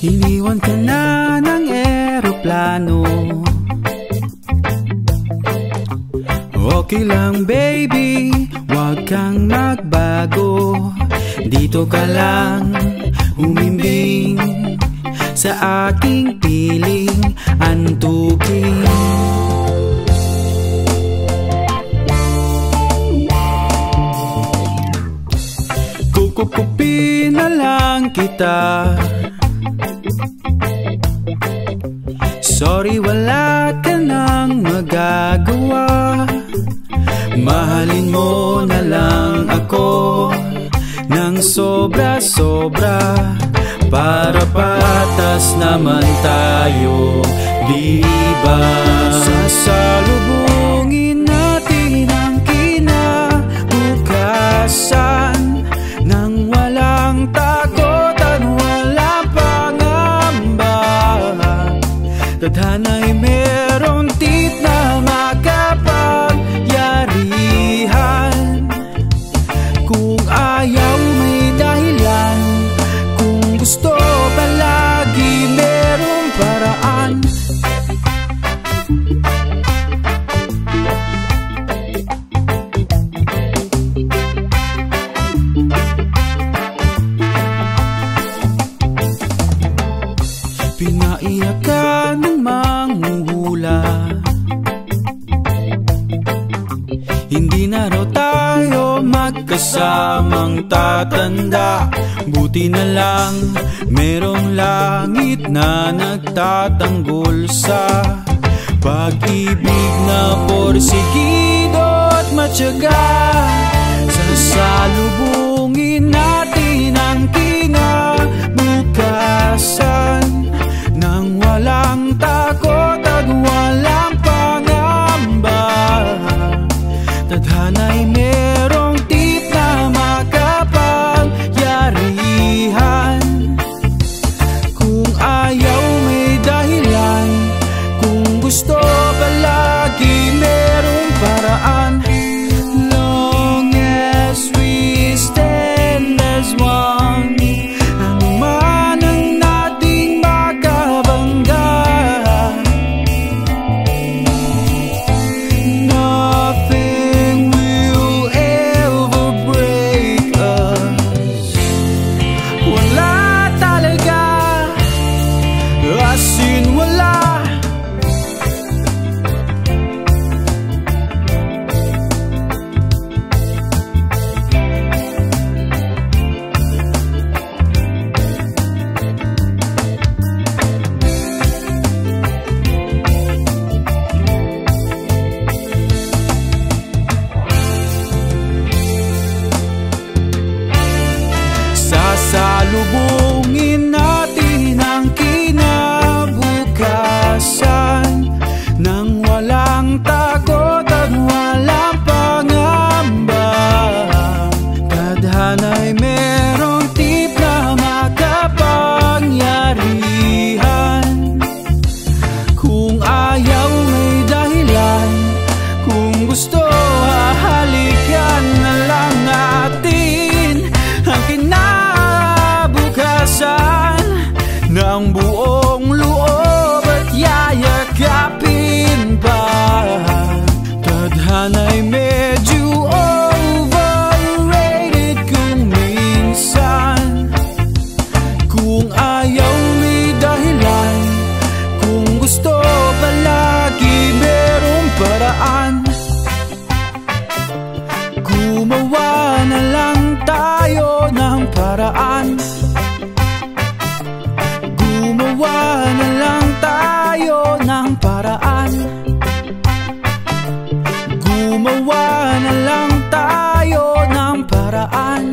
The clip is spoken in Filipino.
Iniwan ka na ng eroplano Okay lang baby, wag kang magbago. Dito ka lang umimbing Sa aking piling antuking Kukupin na lang kita Sorry wala ka nang magagawa. Mahalin mo na lang ako Nang sobra-sobra. Para patas naman tayo Di ba? Sasalubungin natin ang kinabukasan na raw tayo magkasamang tatanda. Buti na lang merong langit na nagtatanggol sa Pag-ibig na porsigido at matyaga. Sasalubungin merong tip na makapagyarihan. Kung ayaw may dahilan Kung gusto Sasalubungin natin ang kinabukasan. Nang walang takot Gumawa na lang tayo ng paraan. Gumawa na lang tayo ng paraan.